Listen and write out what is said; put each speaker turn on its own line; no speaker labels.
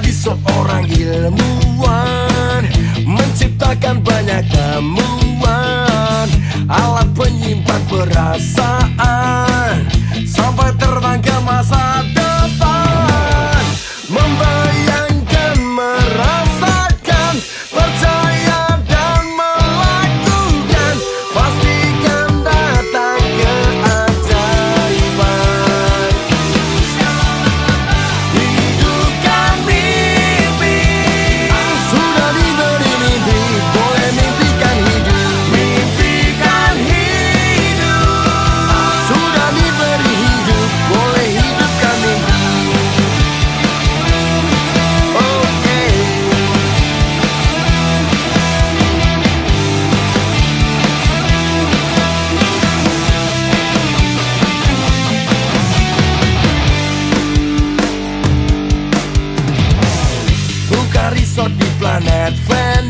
menjadi seorang ilmuwan Menciptakan banyak temuan. Alat penyimpan perasaan Planet. friend